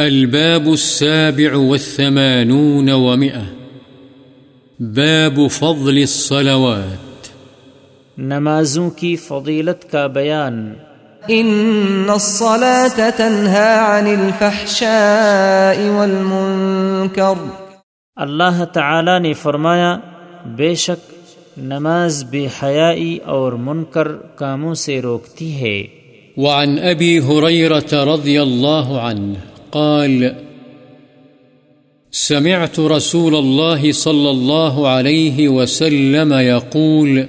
الباب السابع والثمانون ومئة. باب فضل الصلوات. نمازوں کی فضیلت کا بیان۔ إن الصلاة تنهى عن الفحشاء والمنكر۔ اللہ تعالی نے فرمایا بے شک نماز بے حیائی اور منکر کاموں سے روکتی ہے۔ وعن أبي هريرة رضي الله عنه قال، سمعت رسول الله صلى الله عليه وسلم يقول،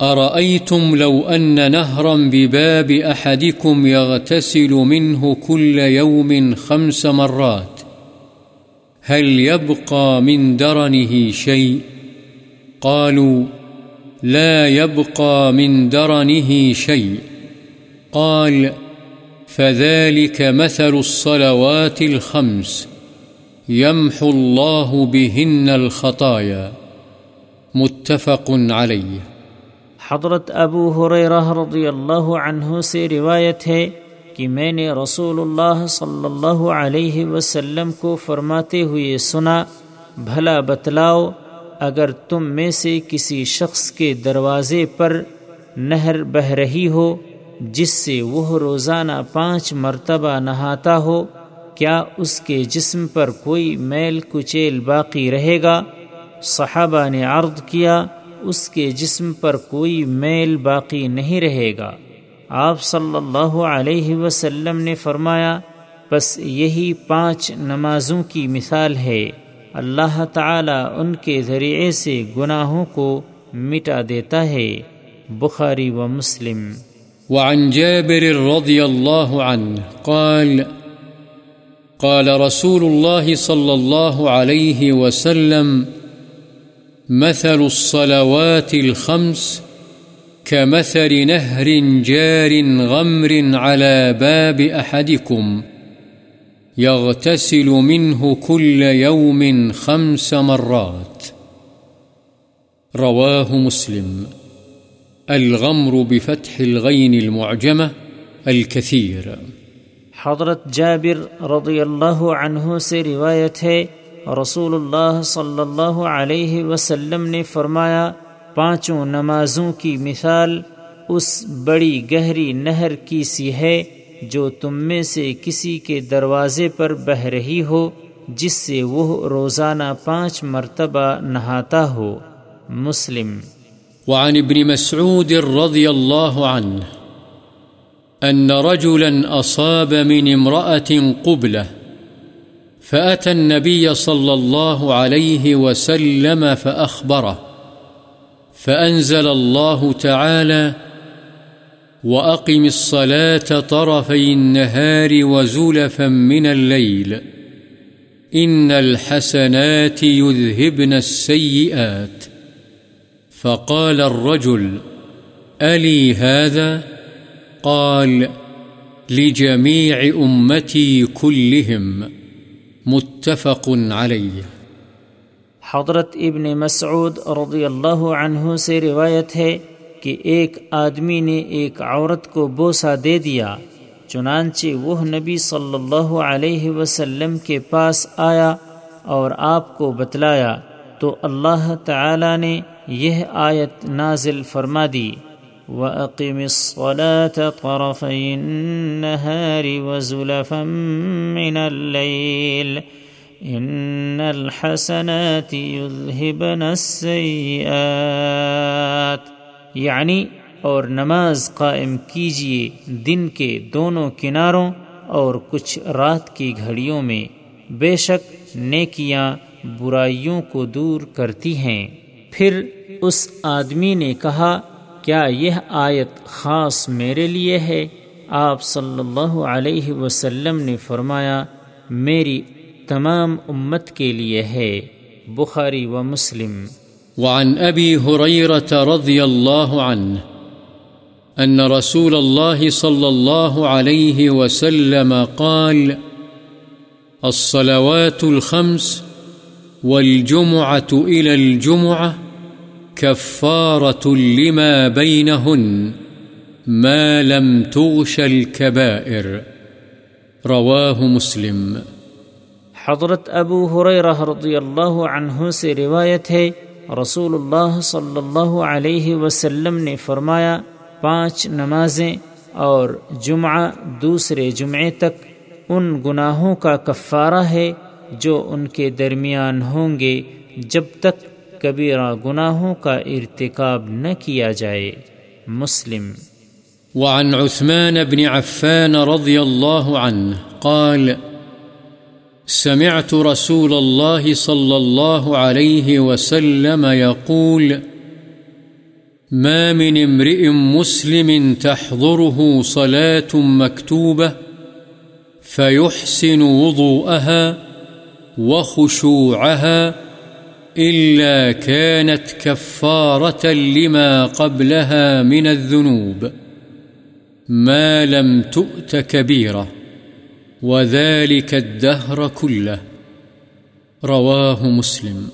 أرأيتم لو أن نهرا بباب أحدكم يغتسل منه كل يوم خمس مرات؟ هل يبقى من درنه شيء؟ قالوا، لا يبقى من درنه شيء. قال فذلك مثل الصلوات الخمس يمحو الله بهن الخطايا. متفق عليه. حضرت ابو حریرہ رضی اللہ عنہ سے روایت ہے کہ میں نے رسول اللہ صلی اللہ علیہ وسلم کو فرماتے ہوئے سنا، بھلا بتلاؤ، اگر تم میں سے کسی شخص کے دروازے پر نہر بہ رہی ہو جس سے وہ روزانہ پانچ مرتبہ نہاتا ہو، کیا اس کے جسم پر کوئی میل کچیل باقی رہے گا؟ صحابہ نے عرض کیا، اس کے جسم پر کوئی میل باقی نہیں رہے گا۔ آپ صلی اللہ علیہ وسلم نے فرمایا، بس یہی پانچ نمازوں کی مثال ہے۔ اللہ تعالی ان کے ذریعے سے گناہوں کو مٹا دیتا ہے۔ بخاری و مسلم۔ وعن جابر رضي الله عنه قال قال رسول الله صلى الله عليه وسلم، مثل الصلوات الخمس كمثل نهر جار غمر على باب أحدكم، يغتسل منه كل يوم خمس مرات. رواه مسلم. الغمر بفتح الغين المعجمة الكثير. حضرت جابر رضی اللہ عنہ سے روایت ہے رسول اللہ صلی اللہ علیہ وسلم نے فرمایا، پانچوں نمازوں کی مثال اس بڑی گہری نہر کی سی ہے جو تم میں سے کسی کے دروازے پر بہ رہی ہو، جس سے وہ روزانہ پانچ مرتبہ نہاتا ہو۔ مسلم وعن ابن مسعود رضي الله عنه أن رجلا أصاب من امرأة قبلة فأتى النبي صلى الله عليه وسلم فأخبره فأنزل الله تعالى وأقم الصلاة طرفي النهار وزلفا من الليل إن الحسنات يذهبن السيئات فقال الرجل، ألي هذا؟ قال، لجميع أمتي كلهم، متفق عليه حضرت ابن مسعود رضی اللہ عنہ سے روایت ہے کہ ایک آدمی نے ایک عورت کو بوسا دے دیا، چنانچہ وہ نبی صلی اللہ علیہ وسلم کے پاس آیا اور آپ کو بتلایا تو اللہ تعالی نے یہ آیت نازل فرما دی۔ وَأَقِمِ الصَّلَاةَ طَرَفَيِ النَّهَارِ وَزُلَفًا مِّنَ اللَّيْلِ إِنَّ الْحَسَنَاتِ يُذْهِبْنَ السَّيِّئَاتِ یعنی اور نماز قائم کیجیے دن کے دونوں کناروں اور کچھ رات کی گھڑیوں میں۔ بے شک نیکیاں برائیوں کو دور کرتی ہیں۔ پھر اس آدمی نے کہا، کیا یہ آیت خاص میرے لیے ہے؟ آپ صلی اللہ علیہ وسلم نے فرمایا، میری تمام امت کے لیے ہے۔ بخاری و مسلم۔ وعن أبي هريرة رضي الله عنه أن رسول الله صلى الله عليه وسلم قال، الصلوات الخمس والجمعة إلى الجمعة كفارة لما بينهن ما لم تغش الكبائر. رواه مسلم. حضرت ابو حریرہ رضی اللہ عنہ سے روایت ہے، رسول اللہ صلی اللہ علیہ وسلم نے فرمایا، پانچ نمازیں اور جمعہ دوسرے جمعے تک ان گناہوں کا کفارہ ہے۔ جو ان کے درمیان ہوں گے جب تک کبیرہ گناہوں کا ارتکاب نہ کیا جائے۔ مسلم۔ وعن عثمان بن عفان رضي الله عنه قال، سمعت رسول الله صلى الله عليه وسلم يقول ما من امرئ مسلم تحضره صلاة مكتوبة فيحسن وضوءها وخشوعها إلا كانت كفارة لما قبلها من الذنوب، ما لم تؤت كبيرة، وذلك الدهر كله. رواه مسلم.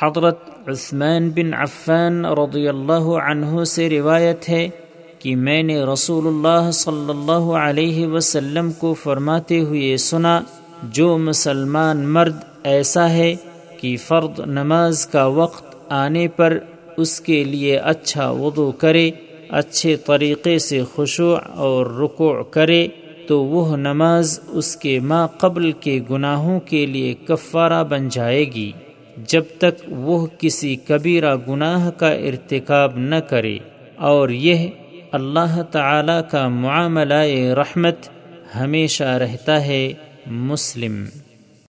حضرت عثمان بن عفان رضی اللہ عنہ سے روایت ہے کہ میں نے رسول اللہ صلی اللہ علیہ وسلم کو فرماتے ہوئے سنا جو مسلمان مرد ایسا ہے کہ فرد نماز کا وقت آنے پر اس کے لیے اچھا وضو کرے، اچھے طریقے سے خشوع اور رکوع کرے، تو وہ نماز اس کے ما قبل کے گناہوں کے لیے کفارہ بن جائے گی، جب تک وہ کسی کبیرہ گناہ کا ارتکاب نہ کرے۔ اور یہ اللہ تعالی کا معاملہ رحمت ہمیشہ رہتا ہے۔ مسلم